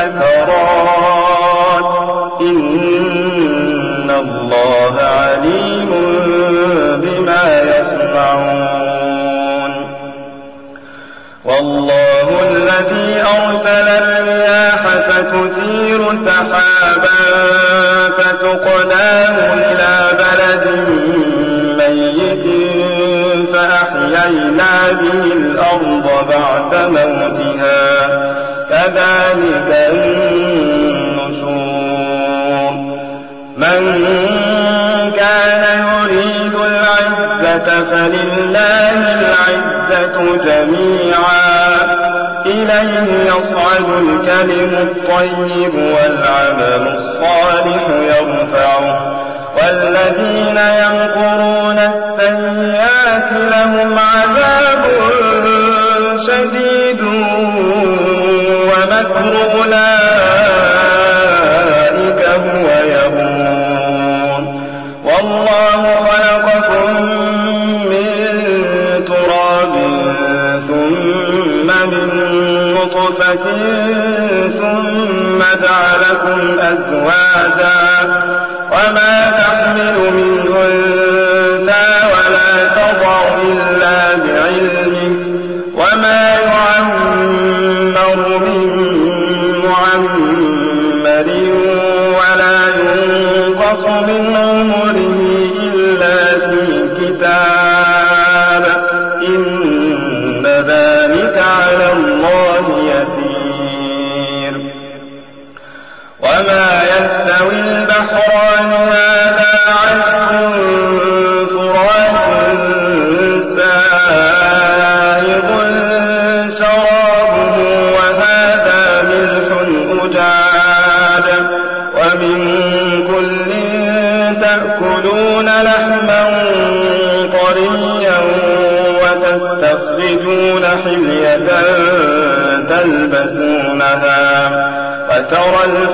عليهم حسرات إن فلله العزة جميعا. إليه يصعد الكلم الطيب والعمل الصالح يرفعه. والذين يمكرون السيئات لهم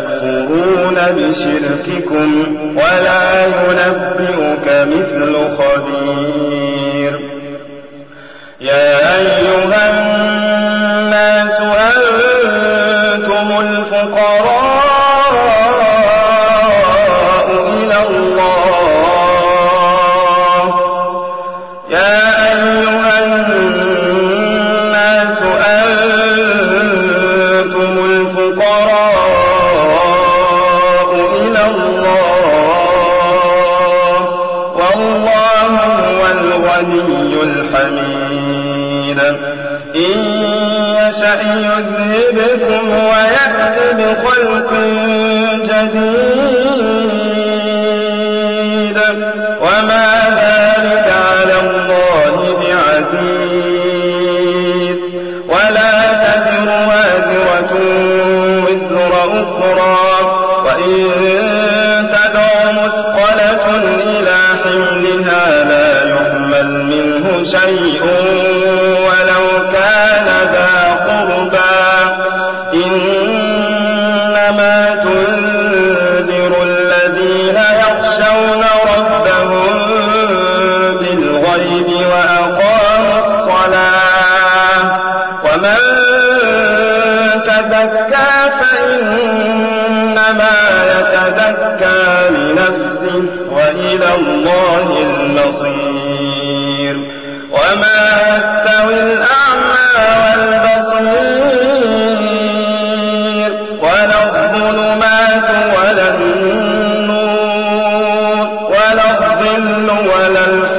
يكفرون بشرككم ولا ينبئك مثل خبير. يا أيها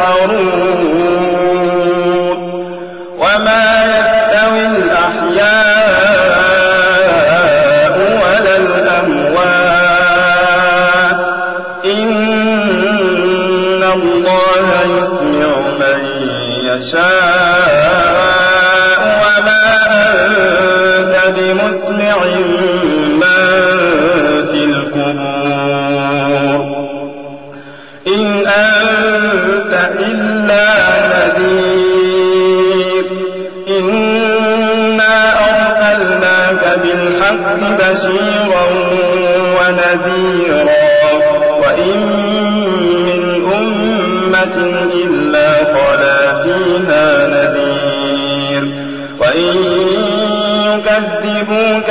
ولا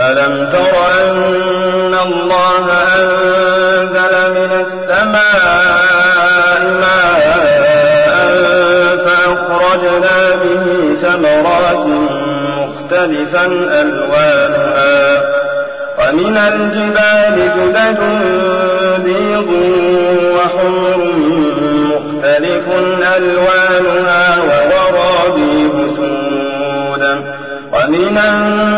ألم تر أن الله أنزل من السماء ماء فأخرجنا به ثمرات مختلفا ألوانها ومن الجبال جدد بيض وحمر مختلف ألوانها وغرابيب سودا ومن الناس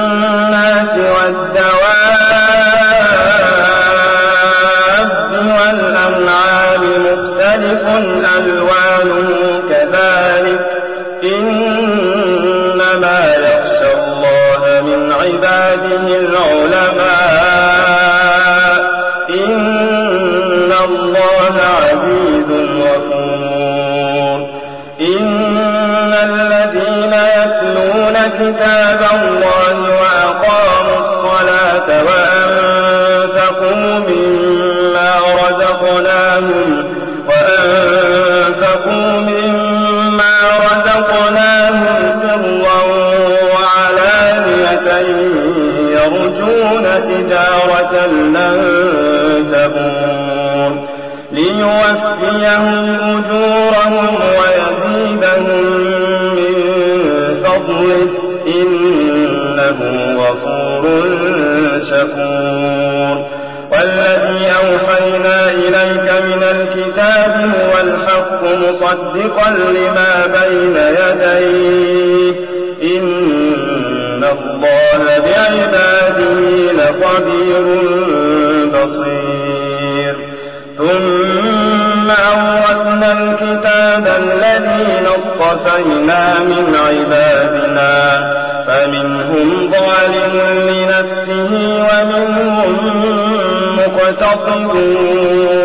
رقب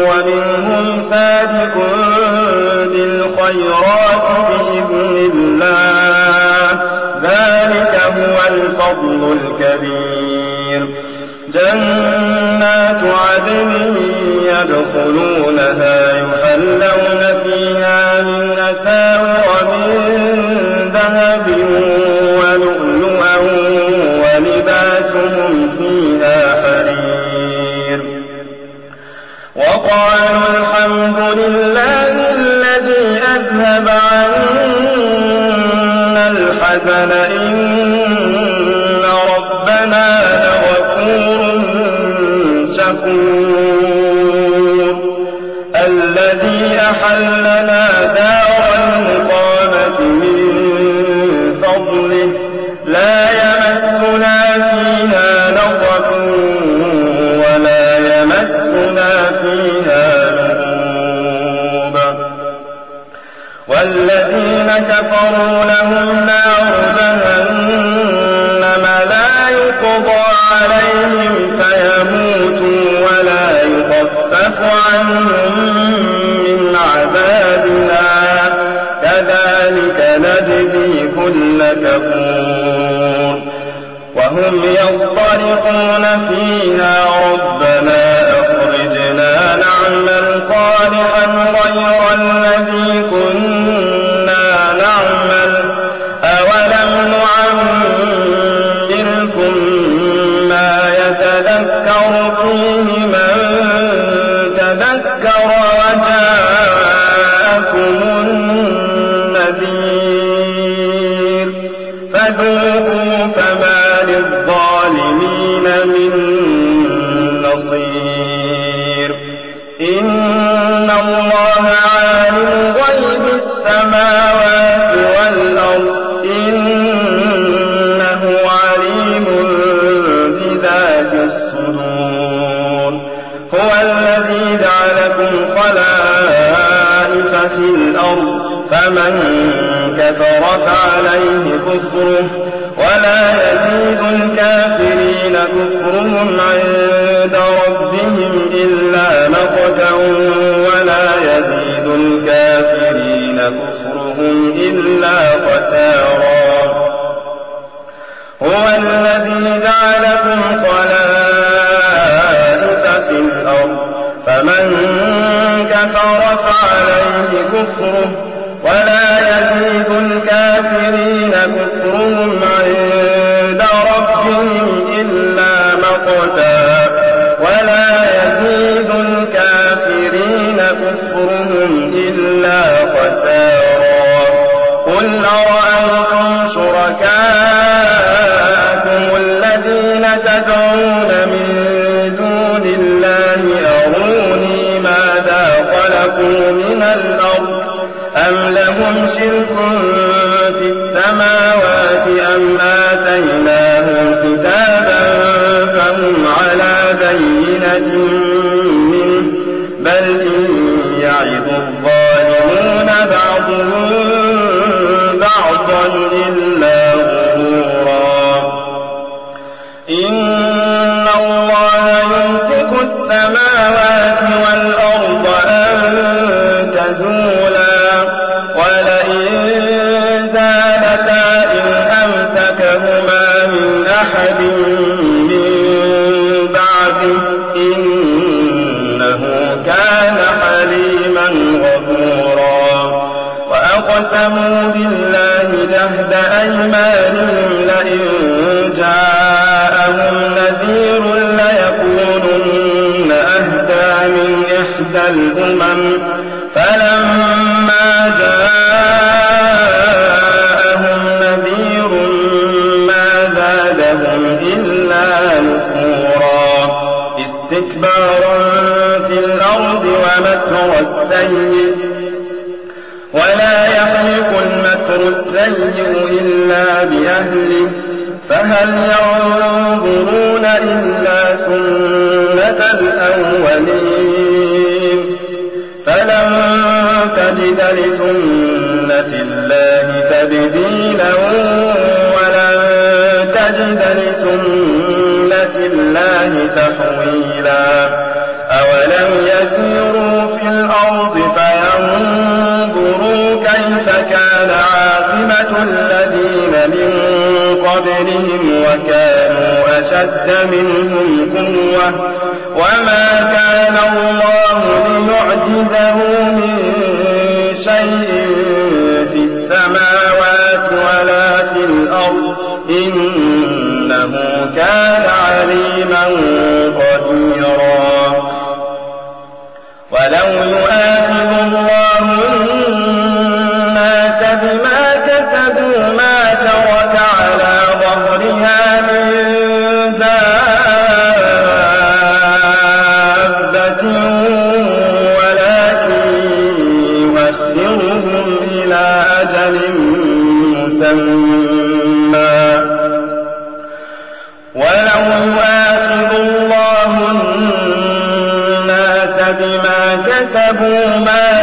وَمِنْهُمْ سَابِقٌ بِالْخَيْرَاتِ بِإِذْنِ اللَّهِ ۚ. ذَٰلِكَ هُوَ الْفَضْلُ الْكَبِيرُ كفروا الذي جعلكم خلائف في الأرض فمن كفر فعليه كفره ولا يزيد الكافرين أشد منهم قوة وما كان Je vais te faire un de.